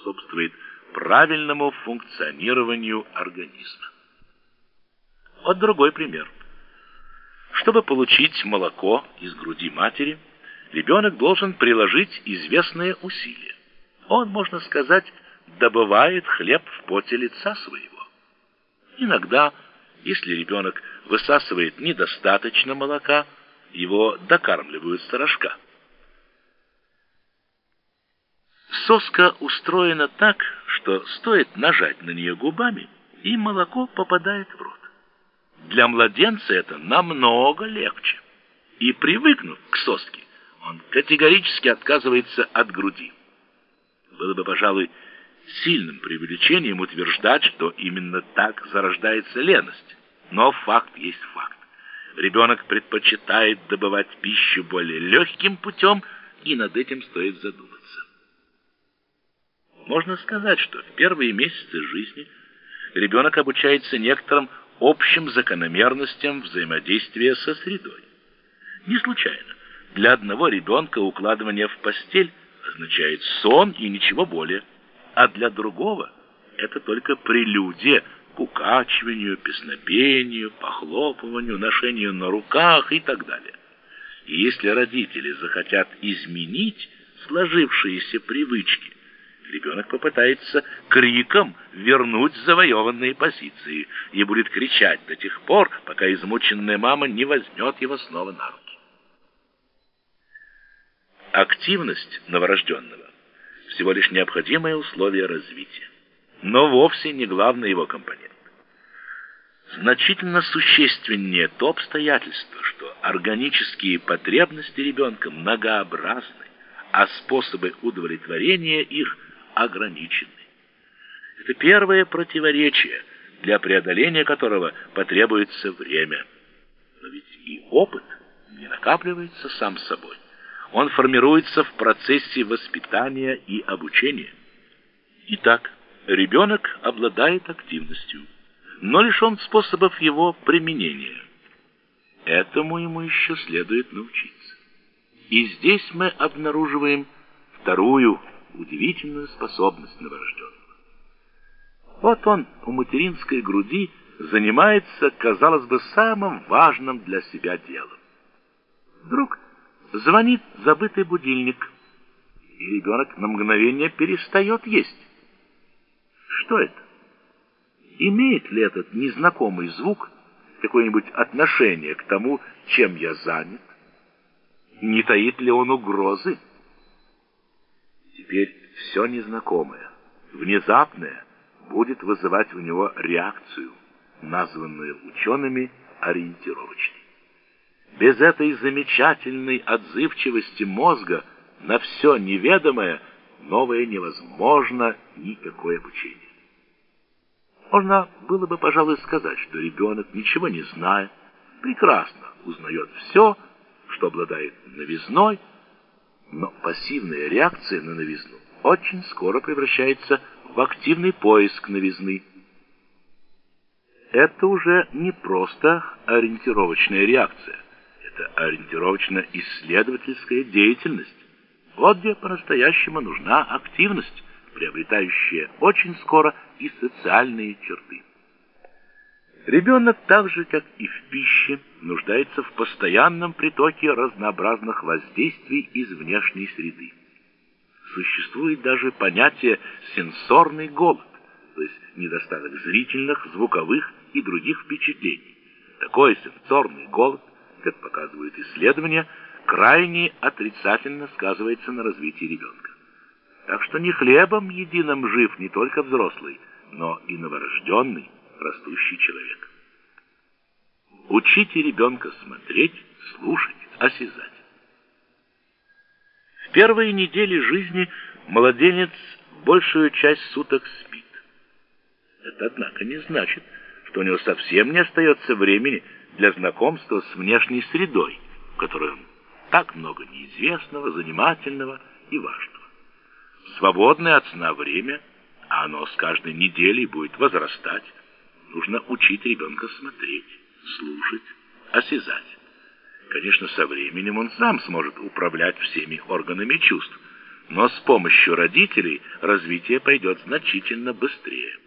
способствует правильному функционированию организма. Вот другой пример. Чтобы получить молоко из груди матери, ребенок должен приложить известные усилия. Он, можно сказать, добывает хлеб в поте лица своего. Иногда, если ребенок высасывает недостаточно молока, его докармливают сторожка. Соска устроена так, что стоит нажать на нее губами, и молоко попадает в рот. Для младенца это намного легче. И привыкнув к соске, он категорически отказывается от груди. Было бы, пожалуй, сильным преувеличением утверждать, что именно так зарождается леность. Но факт есть факт. Ребенок предпочитает добывать пищу более легким путем, и над этим стоит задуматься. Можно сказать, что в первые месяцы жизни ребенок обучается некоторым общим закономерностям взаимодействия со средой. Не случайно. Для одного ребенка укладывание в постель означает сон и ничего более, а для другого это только прелюдия к укачиванию, песнопению, похлопыванию, ношению на руках и так далее. И если родители захотят изменить сложившиеся привычки, ребенок попытается криком вернуть завоеванные позиции и будет кричать до тех пор, пока измученная мама не возьмет его снова на руки. Активность новорожденного всего лишь необходимое условие развития, но вовсе не главный его компонент. Значительно существеннее то обстоятельство, что органические потребности ребенка многообразны, а способы удовлетворения их – ограничены. Это первое противоречие, для преодоления которого потребуется время. Но ведь и опыт не накапливается сам собой. Он формируется в процессе воспитания и обучения. Итак, ребенок обладает активностью, но лишен способов его применения. Этому ему еще следует научиться. И здесь мы обнаруживаем вторую удивительную способность новорожденного. Вот он у материнской груди занимается, казалось бы, самым важным для себя делом. Вдруг звонит забытый будильник, и ребенок на мгновение перестает есть. Что это? Имеет ли этот незнакомый звук какое-нибудь отношение к тому, чем я занят? Не таит ли он угрозы? Теперь все незнакомое, внезапное, будет вызывать у него реакцию, названную учеными ориентировочной. Без этой замечательной отзывчивости мозга на все неведомое новое невозможно никакое обучение. Можно было бы, пожалуй, сказать, что ребенок, ничего не зная, прекрасно узнает все, что обладает новизной, но пассивная реакция на новизну очень скоро превращается в активный поиск новизны. Это уже не просто ориентировочная реакция, это ориентировочно-исследовательская деятельность. Вот где по-настоящему нужна активность, приобретающая очень скоро и социальные черты. Ребенок так же, как и в пище, нуждается в постоянном притоке разнообразных воздействий из внешней среды. Существует даже понятие сенсорный голод, то есть недостаток зрительных, звуковых и других впечатлений. Такой сенсорный голод, как показывают исследования, крайне отрицательно сказывается на развитии ребенка. Так что не хлебом единым жив не только взрослый, но и новорожденный, растущий человек. Учите ребенка смотреть, слушать, осязать. В первые недели жизни младенец большую часть суток спит. Это, однако, не значит, что у него совсем не остается времени для знакомства с внешней средой, в которой так много неизвестного, занимательного и важного. Свободное от сна время, а оно с каждой неделей будет возрастать, нужно учить ребенка смотреть, слушать, осязать. Конечно, со временем он сам сможет управлять всеми органами чувств, но с помощью родителей развитие пойдет значительно быстрее.